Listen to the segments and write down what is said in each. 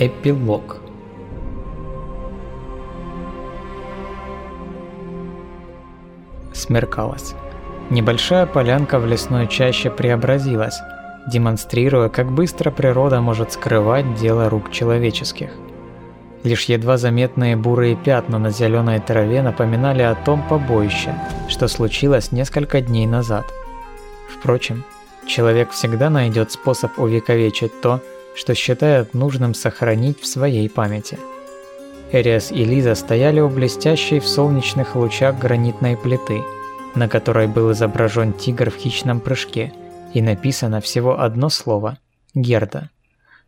Эпилог Смеркалось. Небольшая полянка в лесной чаще преобразилась, демонстрируя, как быстро природа может скрывать дело рук человеческих. Лишь едва заметные бурые пятна на зеленой траве напоминали о том побоище, что случилось несколько дней назад. Впрочем, человек всегда найдет способ увековечить то, что считает нужным сохранить в своей памяти. Эриас и Лиза стояли у блестящей в солнечных лучах гранитной плиты, на которой был изображен тигр в хищном прыжке, и написано всего одно слово – Герда.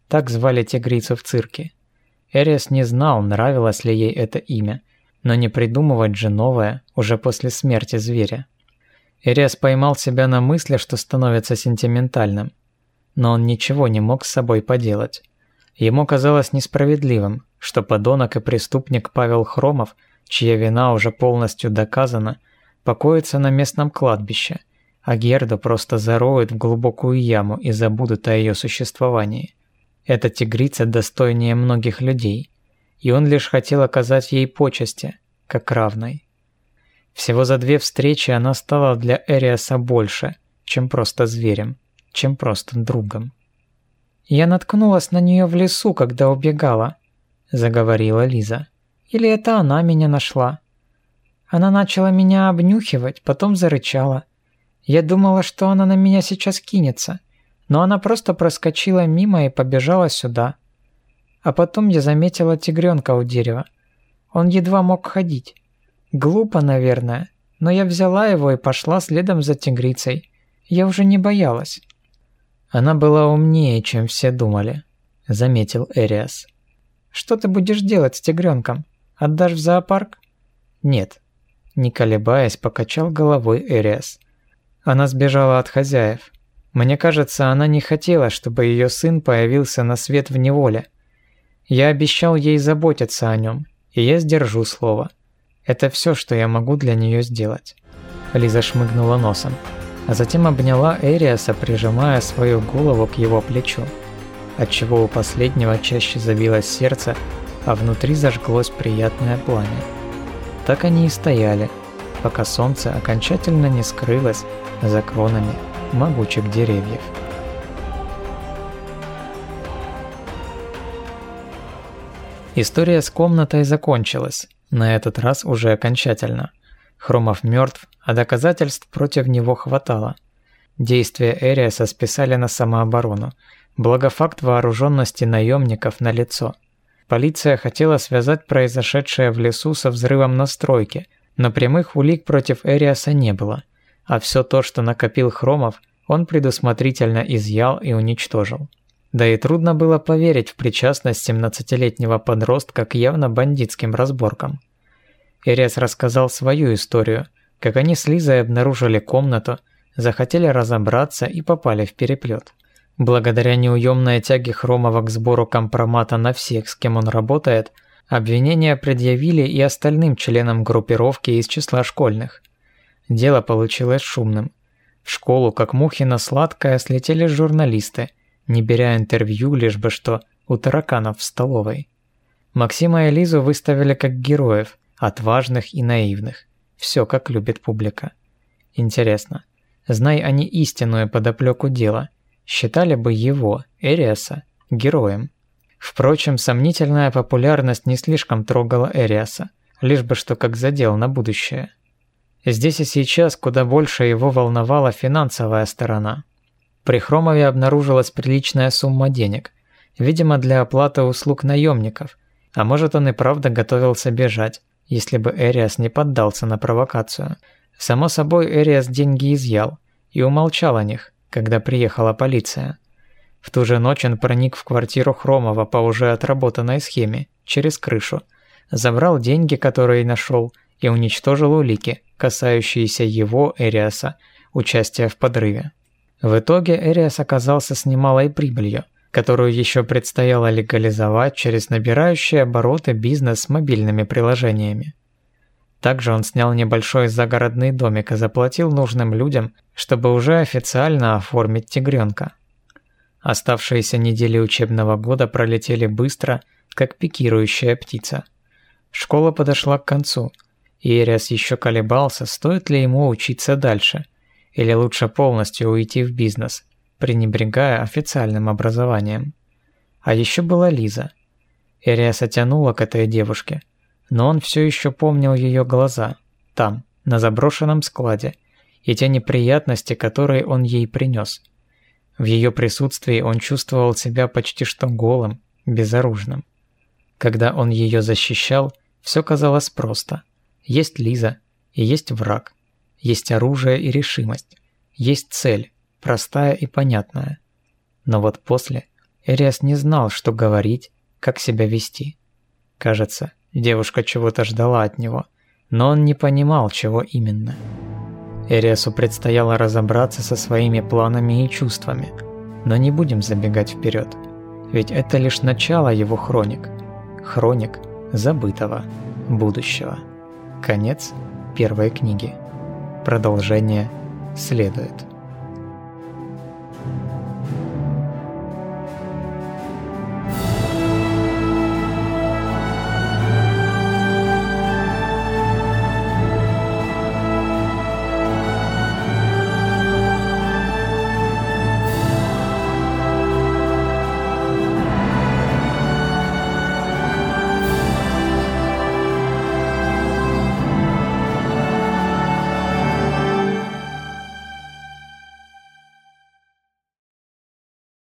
Так звали тигрицу в цирке. Эриас не знал, нравилось ли ей это имя, но не придумывать же новое уже после смерти зверя. Эриас поймал себя на мысли, что становится сентиментальным – но он ничего не мог с собой поделать. Ему казалось несправедливым, что подонок и преступник Павел Хромов, чья вина уже полностью доказана, покоится на местном кладбище, а Герду просто зароют в глубокую яму и забудут о ее существовании. Эта тигрица достойнее многих людей, и он лишь хотел оказать ей почести, как равной. Всего за две встречи она стала для Эриаса больше, чем просто зверем чем просто другом. «Я наткнулась на нее в лесу, когда убегала», – заговорила Лиза. «Или это она меня нашла?» Она начала меня обнюхивать, потом зарычала. Я думала, что она на меня сейчас кинется, но она просто проскочила мимо и побежала сюда. А потом я заметила тигренка у дерева. Он едва мог ходить. Глупо, наверное, но я взяла его и пошла следом за тигрицей. Я уже не боялась. Она была умнее, чем все думали, заметил Эриас. Что ты будешь делать с тигренком? Отдашь в зоопарк? Нет. Не колебаясь, покачал головой Эриас. Она сбежала от хозяев. Мне кажется, она не хотела, чтобы ее сын появился на свет в неволе. Я обещал ей заботиться о нем, и я сдержу слово. Это все, что я могу для нее сделать. Лиза шмыгнула носом а затем обняла Эриаса, прижимая свою голову к его плечу, отчего у последнего чаще забилось сердце, а внутри зажглось приятное пламя. Так они и стояли, пока солнце окончательно не скрылось за кронами могучих деревьев. История с комнатой закончилась, на этот раз уже окончательно – Хромов мертв, а доказательств против него хватало. Действия Эриаса списали на самооборону, благо факт вооруженности наемников на лицо. Полиция хотела связать произошедшее в лесу со взрывом на стройке, но прямых улик против Эриаса не было, а все то, что накопил Хромов, он предусмотрительно изъял и уничтожил. Да и трудно было поверить в причастность 17-летнего подростка к явно бандитским разборкам. Эриас рассказал свою историю, как они с Лизой обнаружили комнату, захотели разобраться и попали в переплет. Благодаря неуемной тяге Хромова к сбору компромата на всех, с кем он работает, обвинения предъявили и остальным членам группировки из числа школьных. Дело получилось шумным. В школу, как мухи на сладкое, слетели журналисты, не беря интервью, лишь бы что у тараканов в столовой. Максима и Лизу выставили как героев, отважных и наивных. Все, как любит публика. Интересно, знай они истинную подоплеку дела, считали бы его, Эриаса, героем. Впрочем, сомнительная популярность не слишком трогала Эриаса, лишь бы что как задел на будущее. Здесь и сейчас куда больше его волновала финансовая сторона. При Хромове обнаружилась приличная сумма денег, видимо для оплаты услуг наемников, а может он и правда готовился бежать, если бы Эриас не поддался на провокацию. Само собой, Эриас деньги изъял и умолчал о них, когда приехала полиция. В ту же ночь он проник в квартиру Хромова по уже отработанной схеме, через крышу, забрал деньги, которые нашел, и уничтожил улики, касающиеся его, Эриаса, участия в подрыве. В итоге Эриас оказался с немалой прибылью, которую еще предстояло легализовать через набирающий обороты бизнес с мобильными приложениями. Также он снял небольшой загородный домик и заплатил нужным людям, чтобы уже официально оформить тигренка. Оставшиеся недели учебного года пролетели быстро, как пикирующая птица. Школа подошла к концу, и Эриас еще колебался, стоит ли ему учиться дальше, или лучше полностью уйти в бизнес, пренебрегая официальным образованием. А еще была Лиза. Эриаса тянула к этой девушке, но он все еще помнил ее глаза, там, на заброшенном складе, и те неприятности, которые он ей принес – в ее присутствии он чувствовал себя почти что голым, безоружным. Когда он ее защищал, все казалось просто. Есть Лиза, и есть враг. Есть оружие и решимость. Есть цель, простая и понятная. Но вот после Эриас не знал, что говорить, как себя вести. Кажется, девушка чего-то ждала от него, но он не понимал, чего именно. Эриасу предстояло разобраться со своими планами и чувствами, но не будем забегать вперед, ведь это лишь начало его хроник. Хроник забытого будущего. Конец первой книги. Продолжение следует.